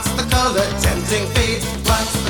What's the color? Tempting fate. What's the